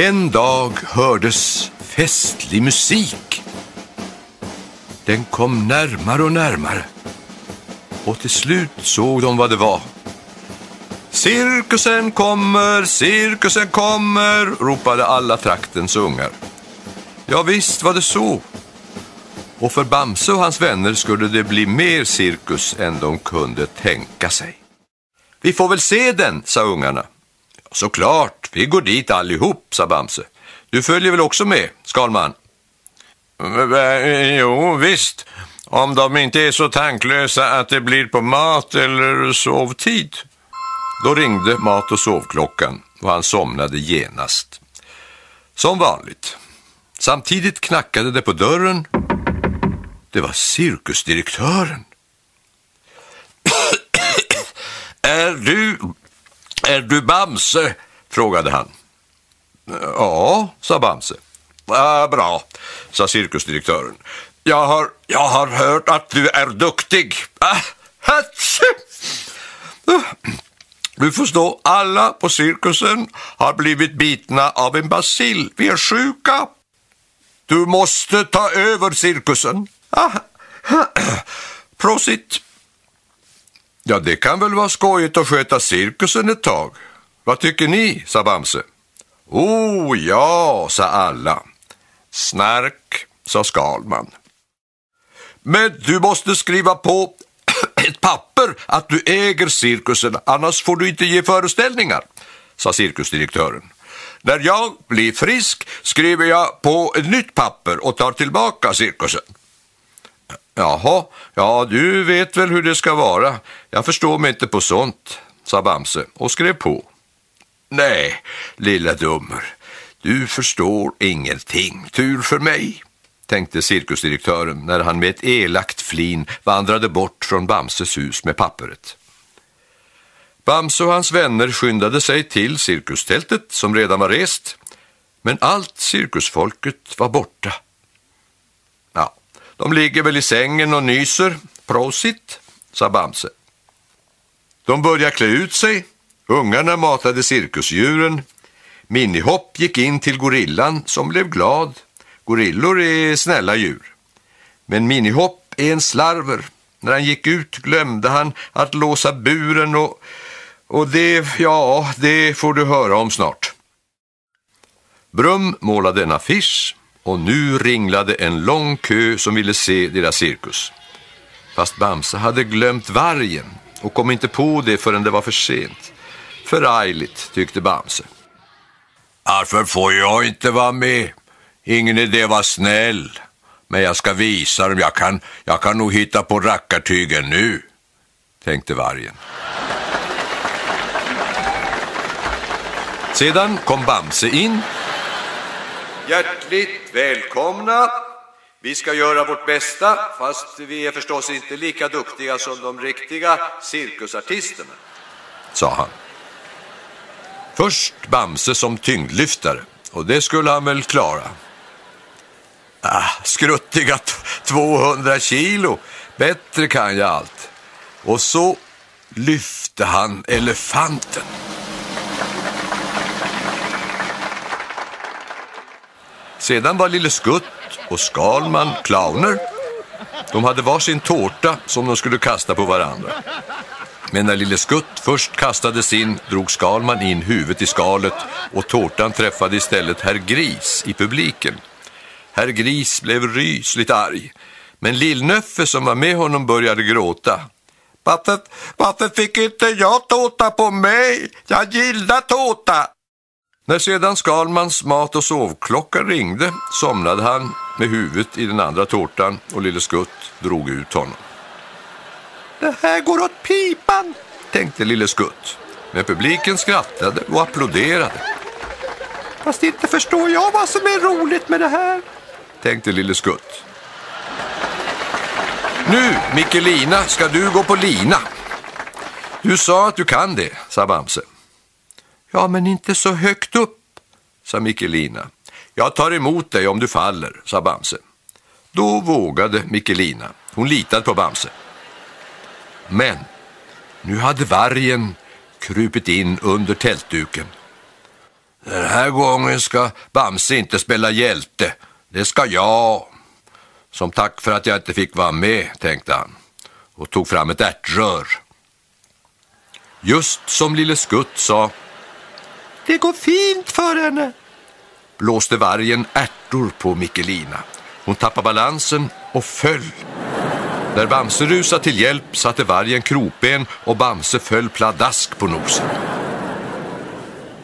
En dag hördes festlig musik. Den kom närmare och närmare. Och till slut såg de vad det var. Cirkusen kommer, cirkusen kommer, ropade alla traktens ungar. Ja, visst var det så. Och för Bamse och hans vänner skulle det bli mer cirkus än de kunde tänka sig. Vi får väl se den, sa ungarna. Såklart, vi går dit allihop, sa Bamse. Du följer väl också med, Skalman? Jo, visst. Om de inte är så tanklösa att det blir på mat eller sovtid. Då ringde mat- och sovklockan och han somnade genast. Som vanligt. Samtidigt knackade det på dörren. Det var cirkusdirektören. är du... Är du Bamse? frågade han. Ja, sa Bamse. Äh, bra, sa cirkusdirektören. Jag har, jag har hört att du är duktig. Ah, uh, du förstår, alla på cirkusen har blivit bitna av en basil. Vi är sjuka. Du måste ta över cirkusen. Ah, prosit. Ja, det kan väl vara skojigt att sköta cirkusen ett tag. Vad tycker ni, sa Bamse. Oh ja, sa alla. Snark, sa Skalman. Men du måste skriva på ett papper att du äger cirkusen, annars får du inte ge föreställningar, sa cirkusdirektören. När jag blir frisk skriver jag på ett nytt papper och tar tillbaka cirkusen. Jaha, ja du vet väl hur det ska vara. Jag förstår mig inte på sånt, sa Bamse och skrev på. Nej, lilla dummer, du förstår ingenting, tur för mig, tänkte cirkusdirektören när han med ett elakt flin vandrade bort från Bamses hus med papperet. Bamse och hans vänner skyndade sig till cirkustältet som redan var rest, men allt cirkusfolket var borta. De ligger väl i sängen och nyser, prosit, sa Bamse. De började klä ut sig, ungarna matade cirkusdjuren, Minihopp gick in till gorillan som blev glad. Gorillor är snälla djur. Men Minihopp är en slarver. När han gick ut glömde han att låsa buren och, och det, ja, det får du höra om snart. Brum målade en affisch och nu ringlade en lång kö som ville se deras cirkus. Fast Bamse hade glömt vargen och kom inte på det förrän det var för sent. Förargligt, tyckte Bamse. Varför får jag inte vara med? Ingen idé vara snäll. Men jag ska visa dem, jag kan, jag kan nog hitta på rackartygen nu, tänkte vargen. Sedan kom Bamse in. Hjärtligt välkomna. Vi ska göra vårt bästa, fast vi är förstås inte lika duktiga som de riktiga cirkusartisterna, sa han. Först Bamse som tyngdlyftare, och det skulle han väl klara. Ah, skruttiga 200 kilo, bättre kan jag allt. Och så lyfte han elefanten. Sedan var Lille Skutt och Skalman clowner. De hade var sin tårta som de skulle kasta på varandra. Men när Lille Skutt först kastade sin drog Skalman in huvudet i skalet och tårtan träffade istället herr Gris i publiken. Herr Gris blev rysligt arg, men Lillnöffe som var med honom började gråta. Varför, varför fick inte jag tårta på mig? Jag gillar tårta! När sedan Skalmans mat- och sovklocka ringde somnade han med huvudet i den andra tårtan och Lille Skutt drog ut honom. Det här går åt pipan, tänkte Lille Skutt. Men publiken skrattade och applåderade. Fast inte förstår jag vad som är roligt med det här, tänkte Lille Skutt. Nu, Mikkelina, ska du gå på lina. Du sa att du kan det, sa Bamse. Ja, men inte så högt upp, sa Mikkelina. Jag tar emot dig om du faller, sa Bamse. Då vågade Mikkelina. Hon litade på Bamse. Men nu hade vargen krupit in under tältduken. Den här gången ska Bamse inte spela hjälte. Det ska jag. Som tack för att jag inte fick vara med, tänkte han och tog fram ett ärtrör. Just som lille Skutt sa det går fint för henne blåste vargen ärtor på Mikkelina. Hon tappade balansen och föll. När Bamse rusade till hjälp satte vargen kroppen och Bamse föll pladask på nosen.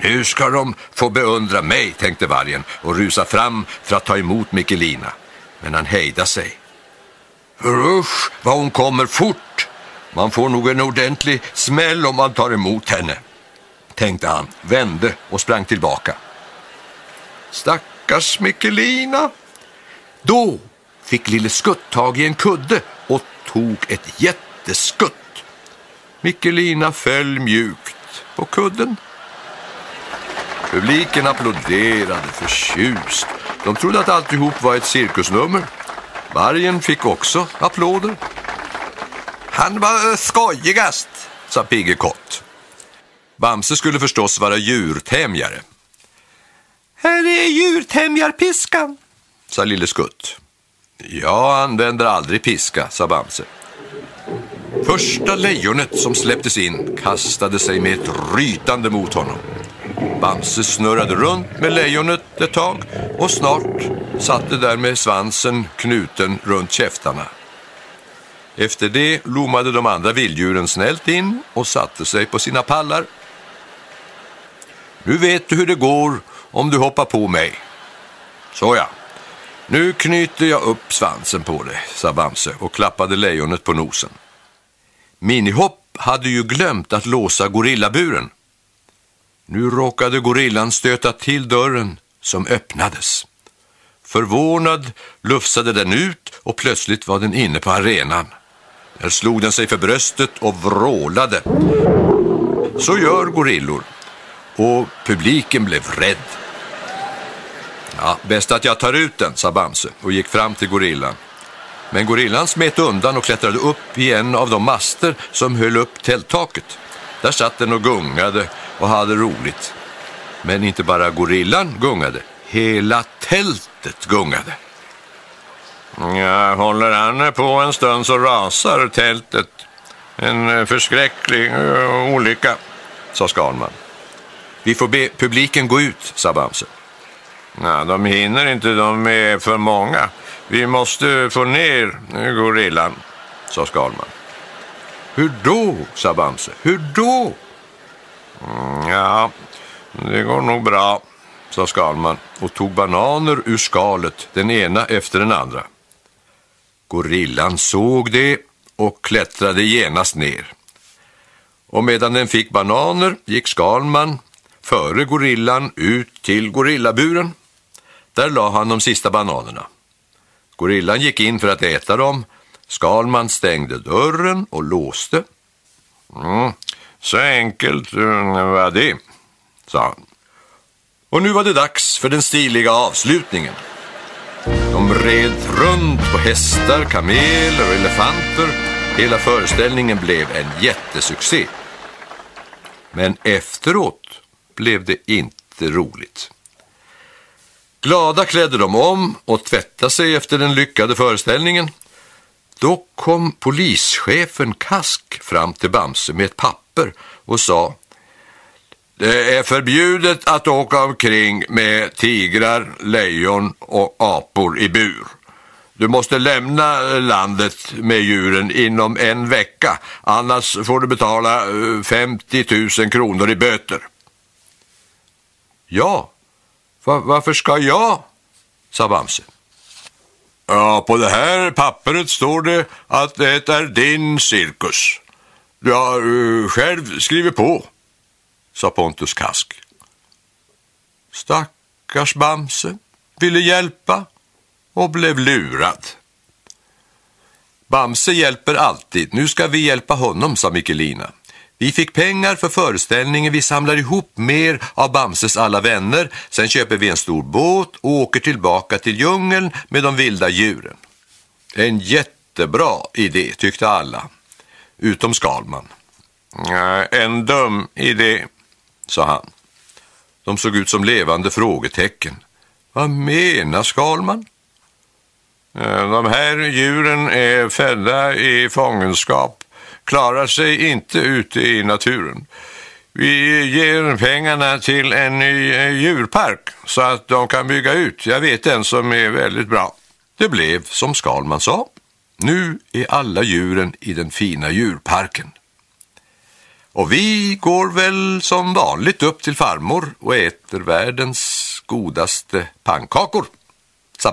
Nu ska de få beundra mig, tänkte vargen och rusa fram för att ta emot Mikkelina. Men han hejdade sig. Usch, vad hon kommer fort! Man får nog en ordentlig smäll om man tar emot henne, tänkte han, vände och sprang tillbaka. Stackars Mikkelina! Då fick lille Skutt tag i en kudde och tog ett jätteskutt. Mikkelina föll mjukt på kudden. Publiken applåderade förtjust. De trodde att alltihop var ett cirkusnummer. Vargen fick också applåder. Han var skojigast, sa Pigge Kott. Bamse skulle förstås vara djurtämjare. Här är djurtämjarpiskan, sa lille Skutt. Jag använder aldrig piska, sa Bamse. Första lejonet som släpptes in kastade sig med ett rytande mot honom. Bamse snurrade runt med lejonet ett tag och snart satt det där med svansen knuten runt käftarna. Efter det lommade de andra vilddjuren snällt in och satte sig på sina pallar. Nu vet du hur det går om du hoppar på mig. Så ja, nu knyter jag upp svansen på dig, sa Bamse och klappade lejonet på nosen. Minihopp hade ju glömt att låsa gorillaburen. Nu råkade gorillan stöta till dörren som öppnades. Förvånad lufsade den ut och plötsligt var den inne på arenan. Där slog den sig för bröstet och vrålade. Så gör gorillor. Och publiken blev rädd. Ja, bäst att jag tar ut den, sa Bamse och gick fram till gorillan. Men gorillan smet undan och klättrade upp i en av de master som höll upp tälttaket. Där satt den och gungade och hade roligt. Men inte bara gorillan gungade, hela tältet gungade. Ja, håller han på en stund så rasar tältet. En förskräcklig uh, olycka, sa Skalman. Vi får be publiken gå ut, sa Bamse. Nej, de hinner inte, de är för många. Vi måste få ner gorillan, sa Skalman. Hur då, sa Bamse. Hur då? Mm, ja, det går nog bra, sa Skalman och tog bananer ur skalet, den ena efter den andra. Gorillan såg det och klättrade genast ner. Och medan den fick bananer gick Skalman före gorillan ut till gorillaburen. Där la han de sista bananerna. Gorillan gick in för att äta dem. Skalman stängde dörren och låste. Mm, så enkelt mm, var det, sa han. Och nu var det dags för den stiliga avslutningen. De red runt på hästar, kameler och elefanter. Hela föreställningen blev en jättesuccé. Men efteråt blev det inte roligt. Glada klädde de om och tvättade sig efter den lyckade föreställningen. Då kom polischefen Kask fram till Bamse med ett papper och sa Det är förbjudet att åka omkring med tigrar, lejon och apor i bur. Du måste lämna landet med djuren inom en vecka, annars får du betala eh, 50 000 kronor i böter. Ja, Va varför ska jag? sa Bamse. Ja, på det här pappret står det att det är din cirkus. Du har uh, själv skrivit på, sa Pontus Kask. Stackars Bamse ville hjälpa och blev lurad. Bamse hjälper alltid, nu ska vi hjälpa honom, sa Mikkelina. Vi fick pengar för föreställningen, vi samlar ihop mer av Bamses alla vänner, sen köper vi en stor båt och åker tillbaka till djungeln med de vilda djuren. En jättebra idé, tyckte alla, utom Skalman. En dum idé, sa han. De såg ut som levande frågetecken. Vad menar Skalman? Eh, de här djuren är födda i fångenskap, klarar sig inte ute i naturen. Vi ger pengarna till en ny eh, djurpark så att de kan bygga ut. Jag vet en som är väldigt bra. Det blev som Skalman sa. Nu är alla djuren i den fina djurparken. Och vi går väl som vanligt upp till farmor och äter världens godaste pannkakor, sa